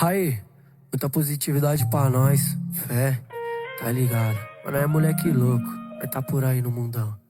Aí, muita positividade pra nós. Fé, tá ligado? Mano, é moleque louco. Vai tá por aí no mundão.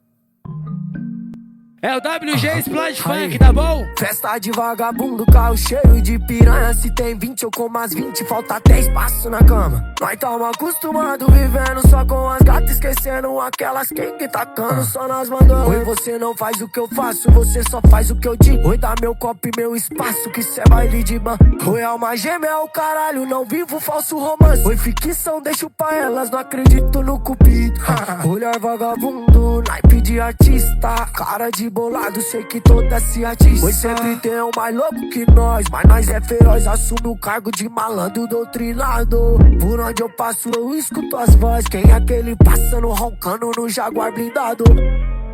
É o WG Splash Funk, tá bom? Festa de vagabundo, carro cheio de piranha. Se tem 20, eu como as 20, falta até espaço na cama. Nós tamo acostumado vivendo só com as gatas, esquecendo aquelas quem que tacando só nas mandando. Oi, você não faz o que eu faço, você só faz o que eu digo. Oi, dá meu copo e meu espaço, que cê vai lhe de ban. Oi, alma gêmea, é o caralho, não vivo falso romance. Oi, ficção, deixo pra elas, não acredito no cupido. Olhar vagabundo, naipe de artista, cara de bolado, sei que toda se atiça. Oi, sempre tem um mais louco que nós, mas nós é feroz, assume o cargo de malandro doutrinado. Por onde eu passo, eu escuto as vozes. Quem é aquele passando, roncando no jaguar blindado?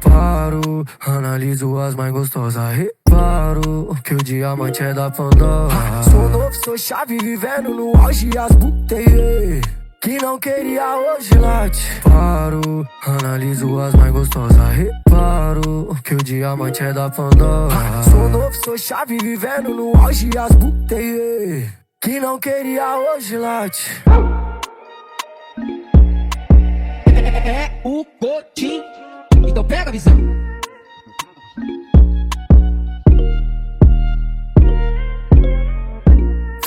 Paro, analiso as mais gostosas, reparo que o diamante é da Pandora. Sou novo, sou chave, vivendo no auge as butei. Que não queria hoje late Paro, analiso as mais gostosas Reparo que o diamante é da Pandora. Sou novo, sou chave, vivendo no auge as butei Que não queria hoje late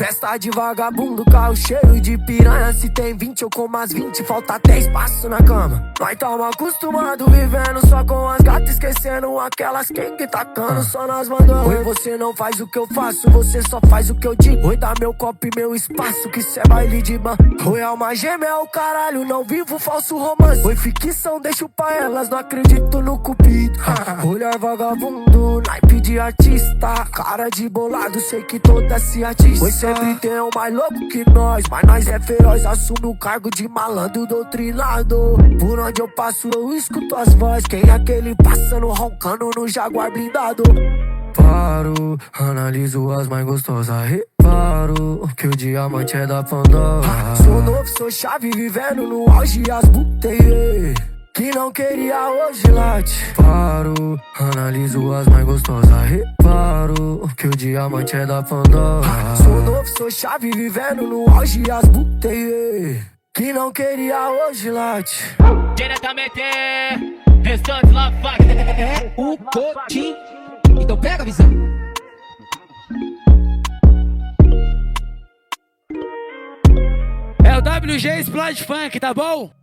Festa de vagabundo, carro cheio de piranha. Se tem 20, eu como as 20, falta até espaço na cama. Nós tamo acostumado vivendo só com as gatas, esquecendo aquelas quem que tacando só nas mandando. Oi, você não faz o que eu faço, você só faz o que eu digo. Oi, dá meu copo e meu espaço, que cê é baile de ban. Oi, alma gêmea, é o caralho, não vivo falso romance. Oi, ficção, deixo pra elas, não acredito no cupido. Olhar vagabundo, de artista, cara de bolado, sei que toda se atiça. Oi, sempre tem um mais louco que nós, mas nós é feroz, assume o cargo de malandro doutrinado. Por onde eu passo, eu escuto as vozes. Quem é aquele passando, roncando no jaguar blindado? Paro, analiso as mais gostosas, reparo que o diamante é da Pandora. Sou novo, sou chave, vivendo no auge as butei. Que não queria hoje late. Paro, analiso as mais gostosas Reparo que o diamante é da Pandora. Sou novo, sou chave, vivendo no auge as butei Que não queria hoje late. Diretamente Restante lá funk É o Cotim. Então pega a visão. É o WG Splash Funk, tá bom?